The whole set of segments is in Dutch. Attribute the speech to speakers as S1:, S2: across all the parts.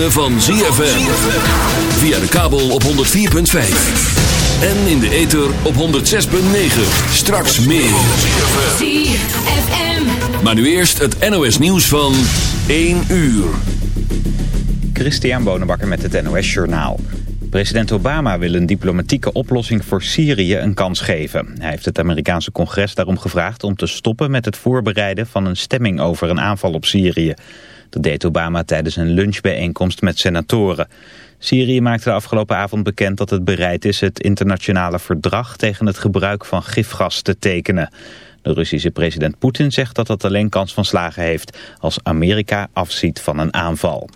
S1: ritme van ZFM. Via de kabel op 104.5. En in de ether op 106.9. Straks meer.
S2: ZFM.
S1: Maar nu eerst het NOS nieuws van 1 uur.
S3: Christian Bonenbakker met het NOS Journaal. President Obama wil een diplomatieke oplossing voor Syrië een kans geven. Hij heeft het Amerikaanse congres daarom gevraagd om te stoppen met het voorbereiden van een stemming over een aanval op Syrië. Dat deed Obama tijdens een lunchbijeenkomst met senatoren. Syrië maakte de afgelopen avond bekend dat het bereid is het internationale verdrag tegen het gebruik van gifgas te tekenen. De Russische president Poetin zegt dat dat alleen kans van slagen heeft als Amerika afziet van een aanval.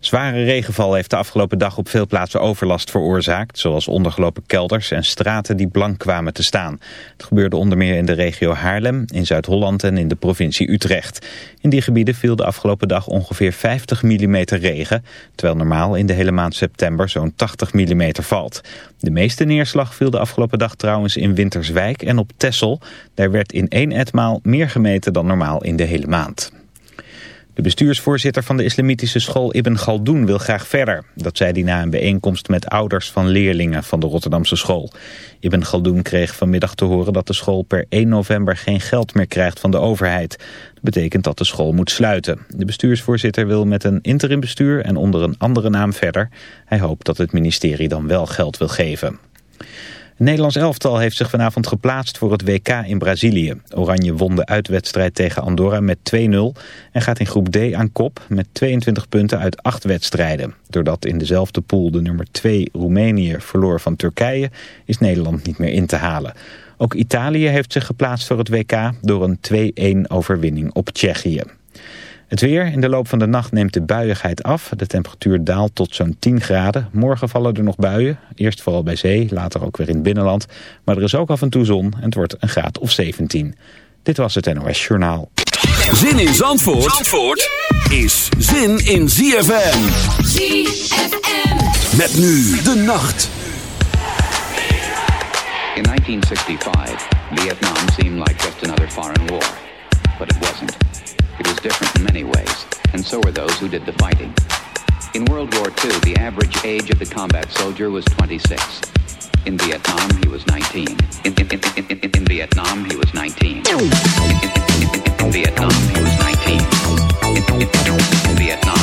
S3: Zware regenval heeft de afgelopen dag op veel plaatsen overlast veroorzaakt, zoals ondergelopen kelders en straten die blank kwamen te staan. Het gebeurde onder meer in de regio Haarlem, in Zuid-Holland en in de provincie Utrecht. In die gebieden viel de afgelopen dag ongeveer 50 mm regen, terwijl normaal in de hele maand september zo'n 80 mm valt. De meeste neerslag viel de afgelopen dag trouwens in Winterswijk en op Texel. Daar werd in één etmaal meer gemeten dan normaal in de hele maand. De bestuursvoorzitter van de islamitische school Ibn Galdoen wil graag verder. Dat zei hij na een bijeenkomst met ouders van leerlingen van de Rotterdamse school. Ibn Galdoen kreeg vanmiddag te horen dat de school per 1 november geen geld meer krijgt van de overheid. Dat betekent dat de school moet sluiten. De bestuursvoorzitter wil met een interimbestuur en onder een andere naam verder. Hij hoopt dat het ministerie dan wel geld wil geven. Nederlands elftal heeft zich vanavond geplaatst voor het WK in Brazilië. Oranje won de uitwedstrijd tegen Andorra met 2-0 en gaat in groep D aan kop met 22 punten uit 8 wedstrijden. Doordat in dezelfde pool de nummer 2 Roemenië verloor van Turkije is Nederland niet meer in te halen. Ook Italië heeft zich geplaatst voor het WK door een 2-1 overwinning op Tsjechië. Het weer. In de loop van de nacht neemt de buiigheid af. De temperatuur daalt tot zo'n 10 graden. Morgen vallen er nog buien. Eerst vooral bij zee, later ook weer in het binnenland. Maar er is ook af en toe zon en het wordt een graad of 17. Dit was het NOS Journaal.
S1: Zin in Zandvoort, Zandvoort is zin in ZFM.
S2: ZFM.
S1: Met nu de nacht.
S4: In 1965, Vietnam seemed like just another foreign war. But it wasn't. It was different in many ways, and so were those who did the fighting. In World War II, the average age of the combat soldier was 26. In Vietnam, he was 19. In, in, in, in, Vietnam, he was 19. In, Vietnam, he was 19. In, in, in, in Vietnam,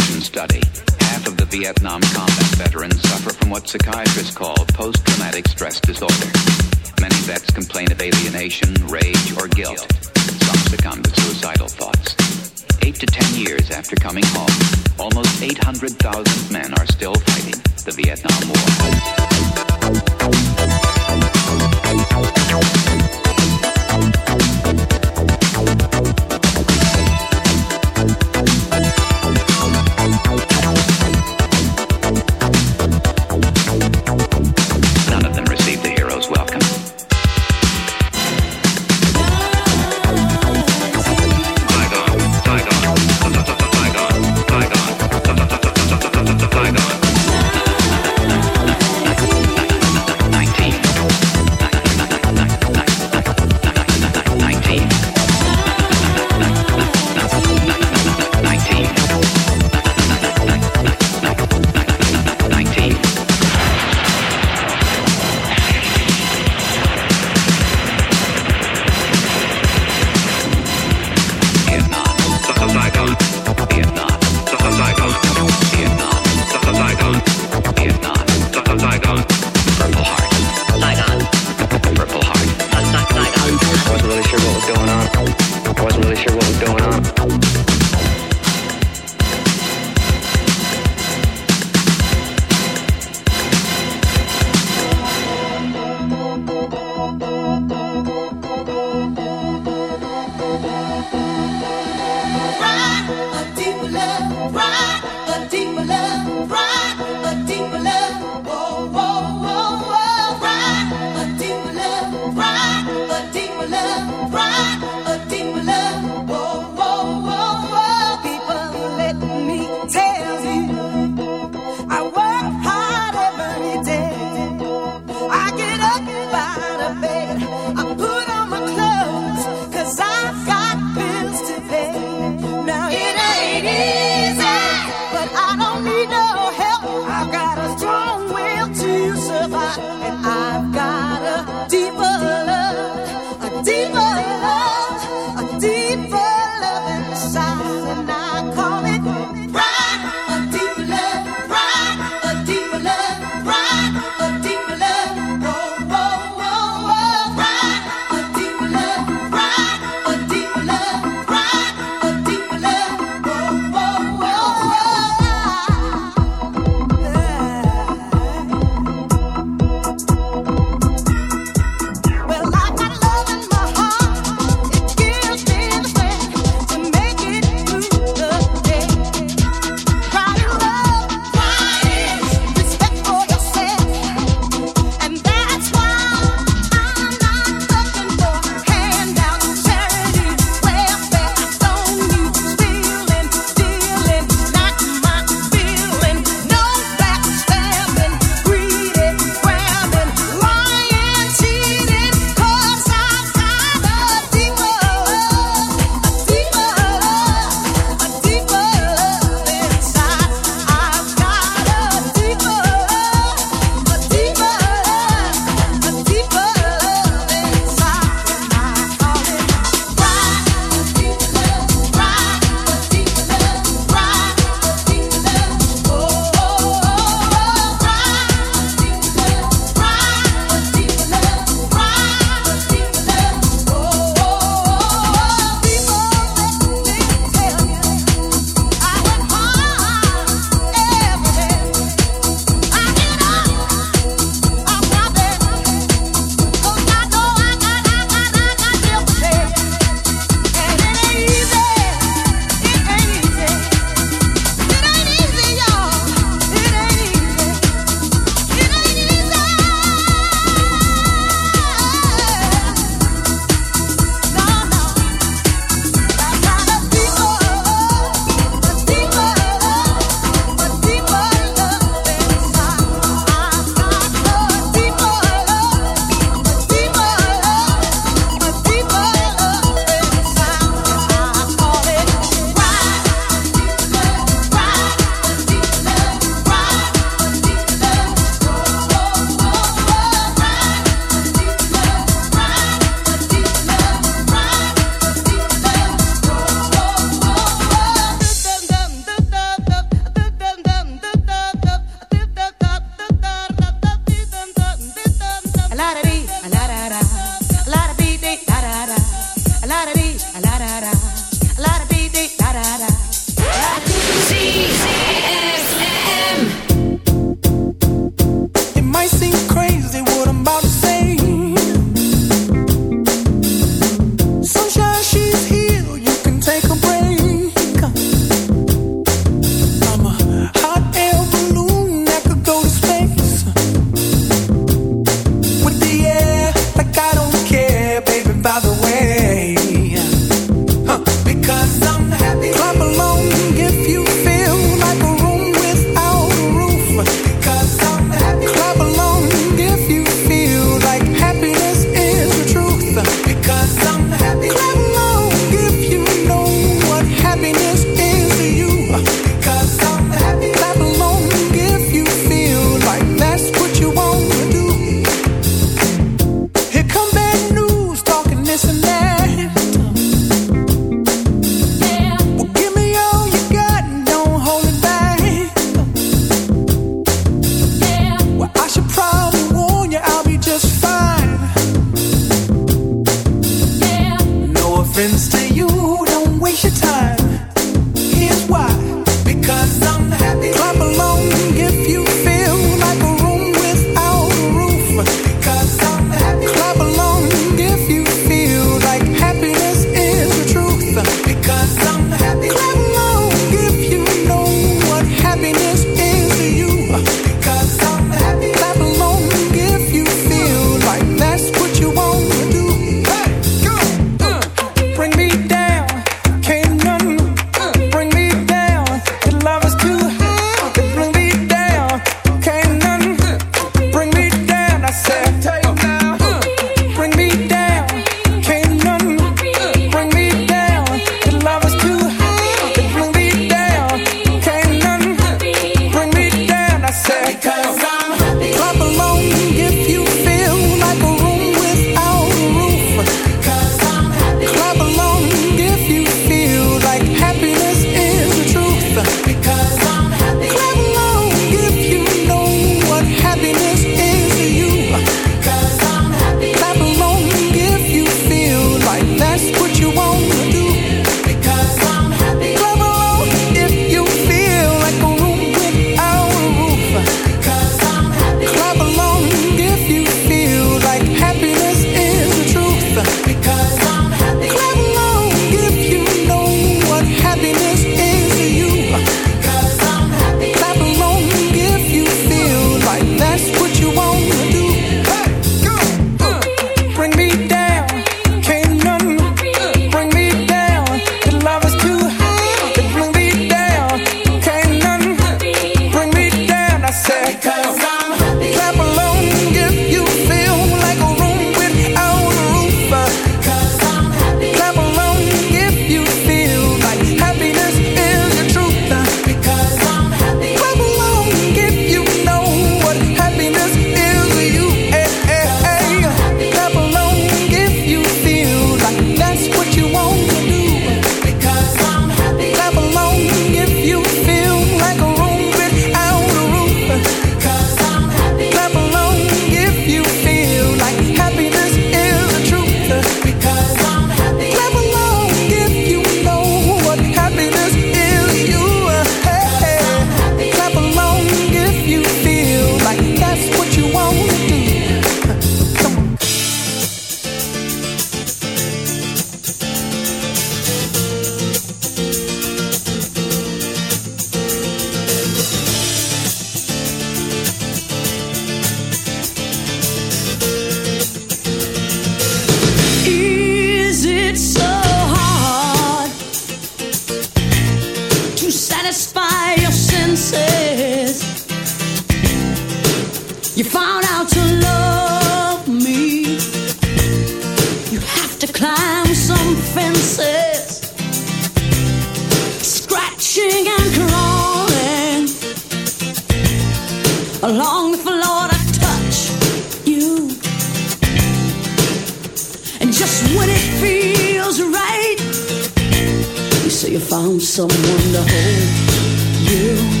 S2: found someone to hold you.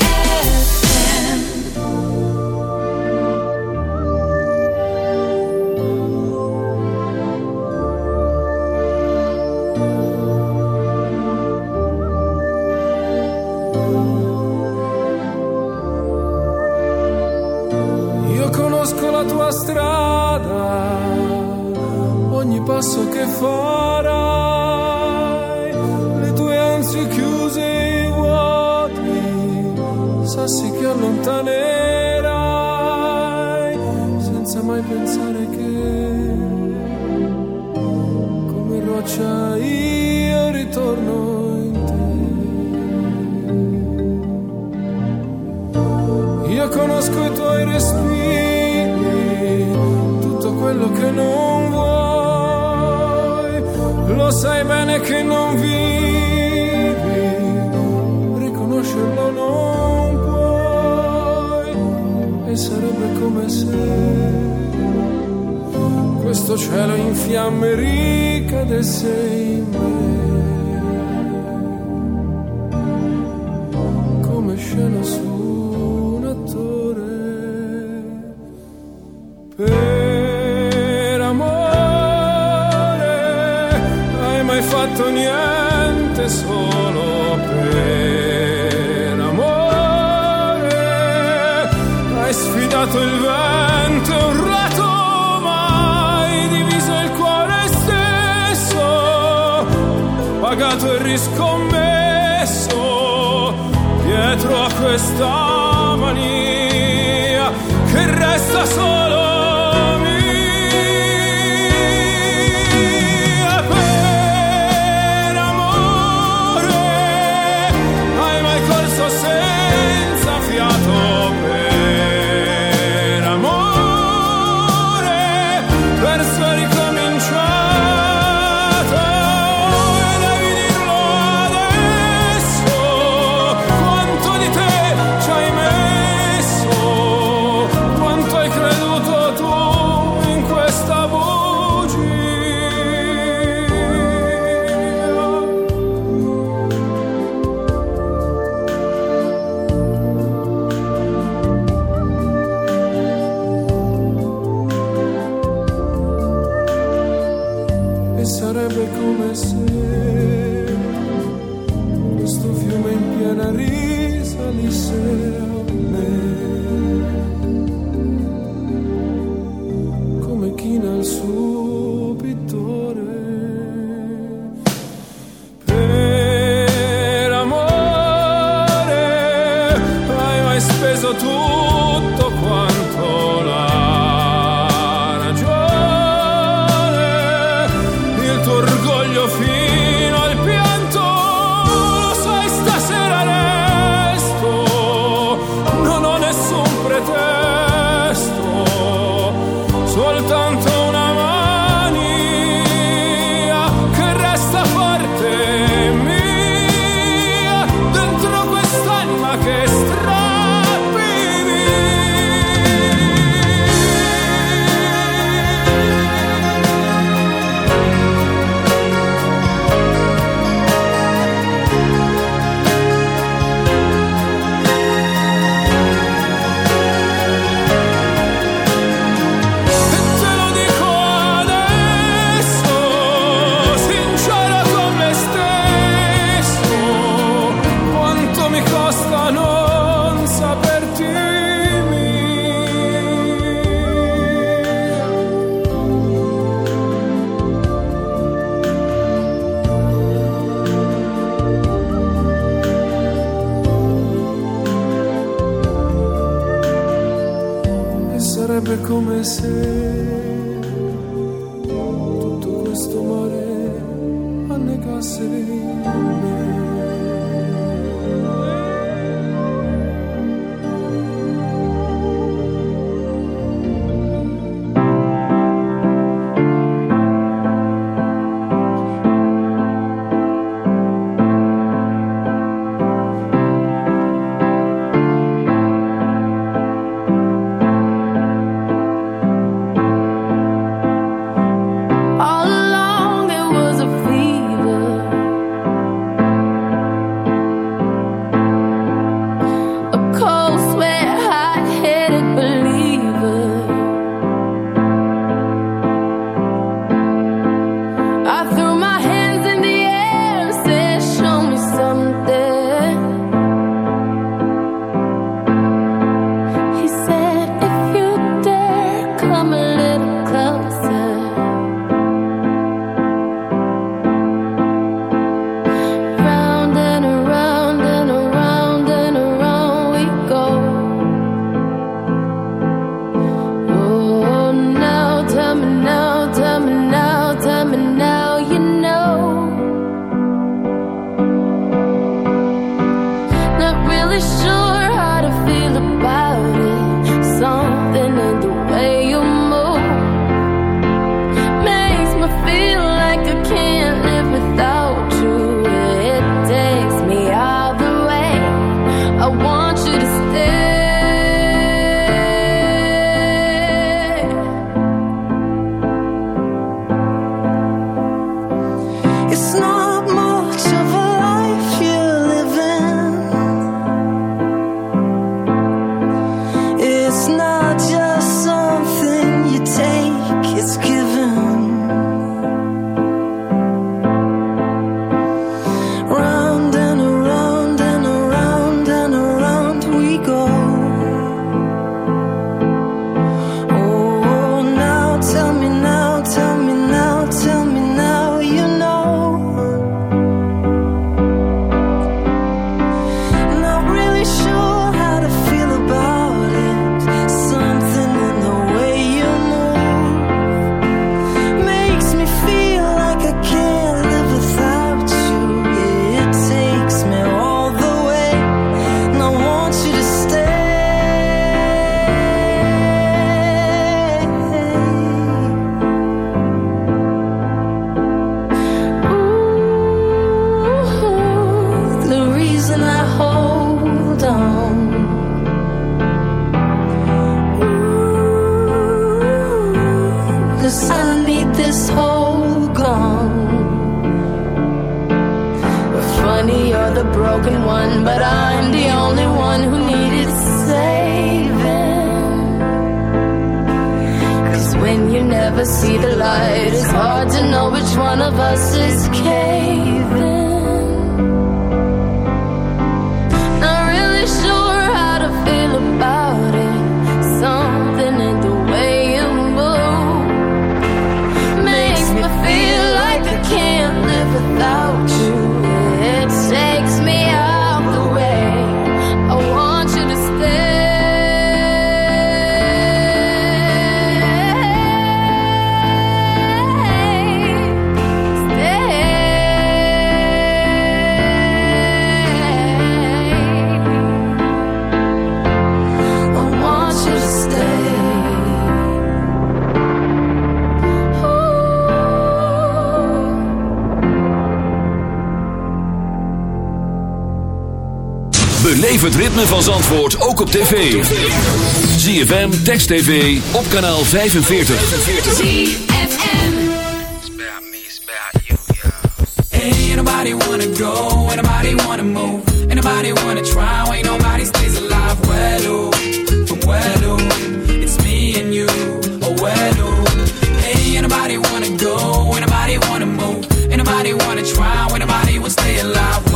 S5: Cielo in fiamme ricadesse
S1: Beleef het ritme van Zandvoort ook op tv. ZFM, Text TV, op kanaal 45.
S6: Ain't nobody wanna go, ain't nobody wanna move, ain't nobody wanna try, ain't nobody stays alive. Well, oh, from well, oh, it's me and you, oh well, oh. Hey, ain't nobody wanna go, ain't nobody wanna move, ain't nobody wanna try, ain't nobody will stay alive.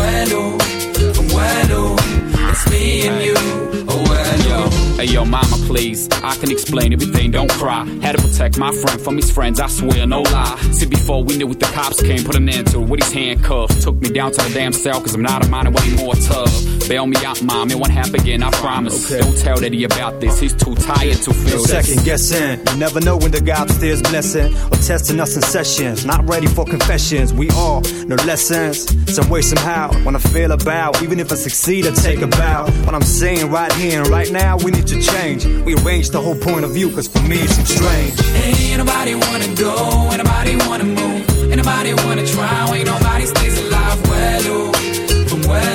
S7: Yo, mama, please. I can explain everything, don't cry. Had to protect my friend from his friends, I swear, no lie. See, before we knew what the cops came, put an end to it with his handcuffs. Took me down to the damn cell, cause I'm not a minor anymore tough. Bail me out, mom, it won't happen again, I promise. Don't tell Daddy about this, he's too tired to feel
S8: No
S7: this.
S8: second guessing. You never know when the guy upstairs blessing or testing us in sessions. Not ready for confessions. We all know lessons. Some way, somehow. When I feel about, even if I succeed, I take a bow. What I'm saying right here and right now, we need to change. We arrange the whole point of view, cause for me it's strange.
S6: Ain't nobody wanna go, ain't nobody wanna move, ain't nobody wanna try, ain't nobody stays alive. Well, from well,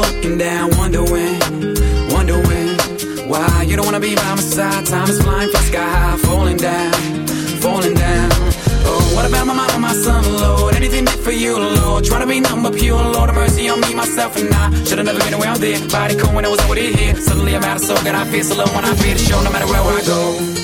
S6: looking down, wondering, wondering why you don't wanna be by my side. Time is flying, fly sky high, falling down, falling down. Oh, what about my mama, my son, Lord? Anything did for you, Lord? Trying to be number pure, Lord, have mercy on me, myself, and I. Should've never been around there. Body cool when I was over here. Suddenly I'm out of soul, and I feel so low when I feel the show, no matter where I go.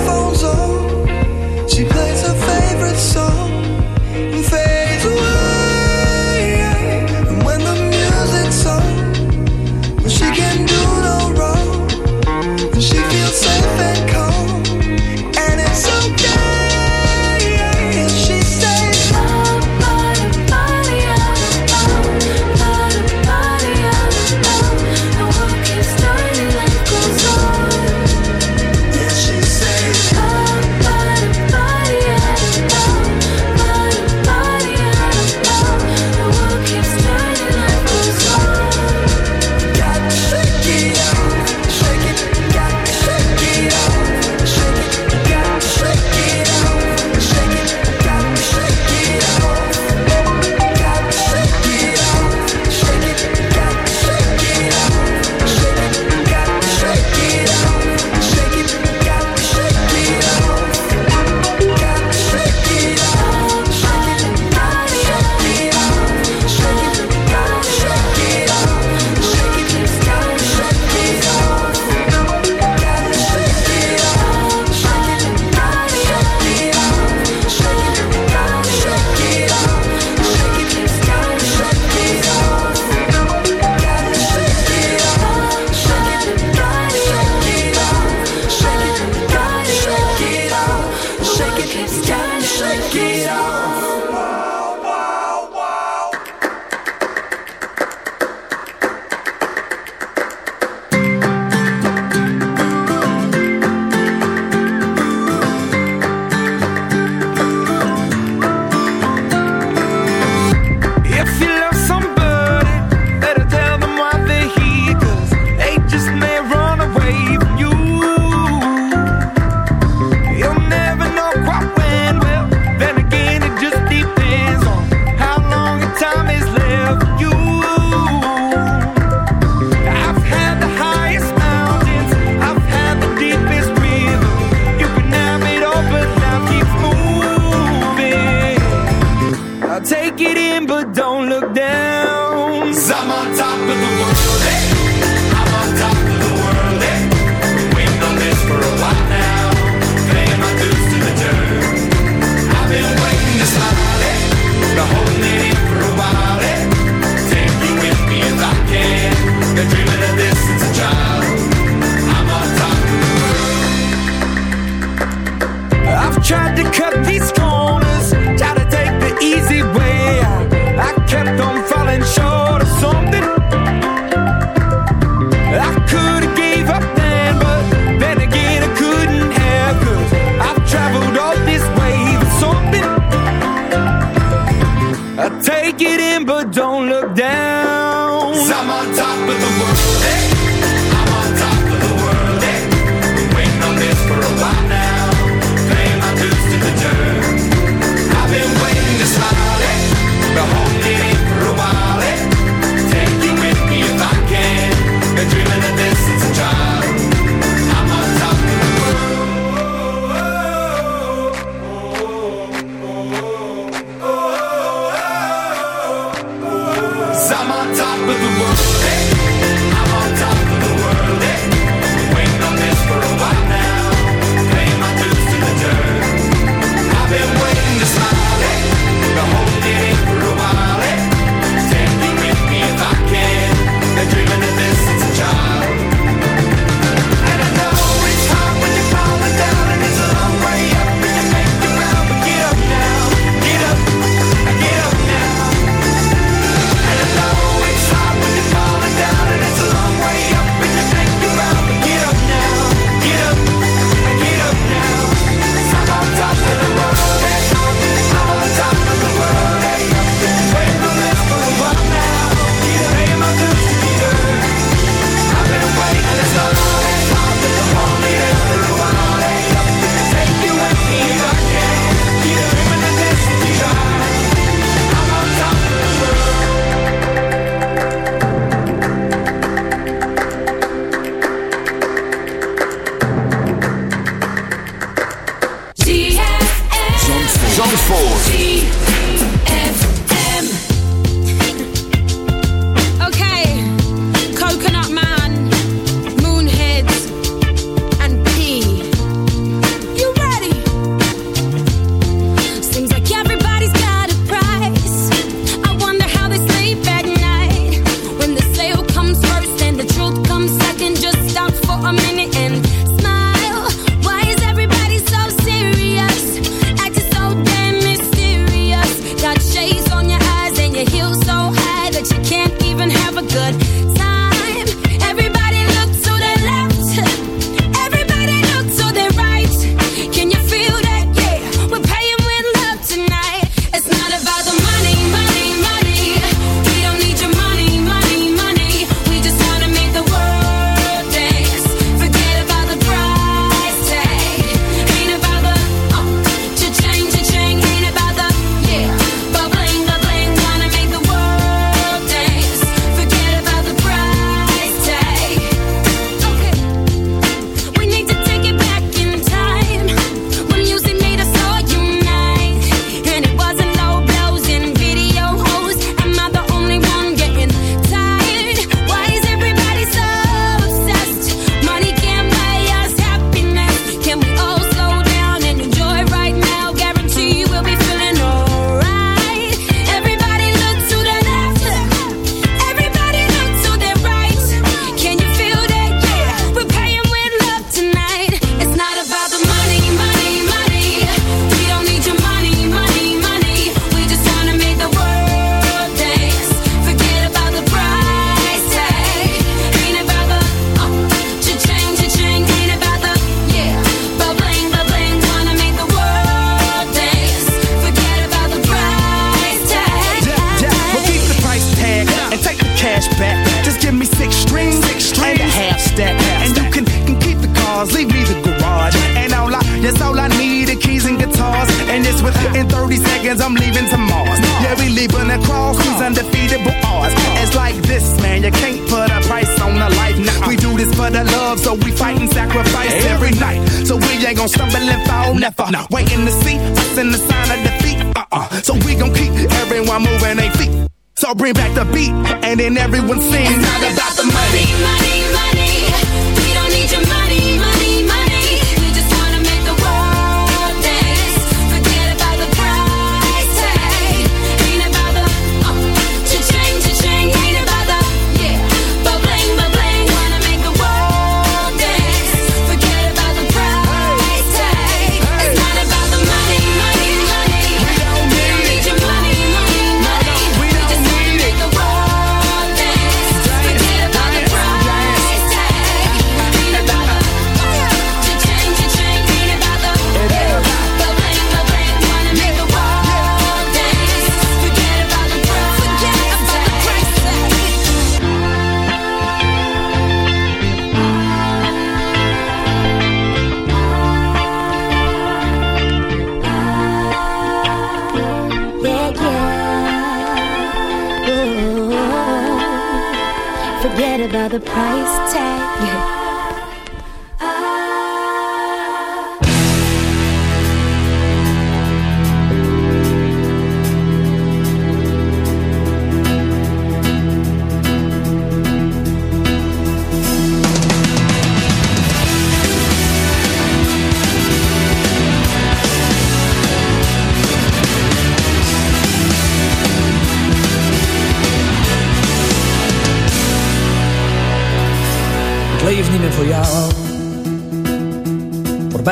S9: Headphones on. She plays her favorite song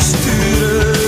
S10: sturen.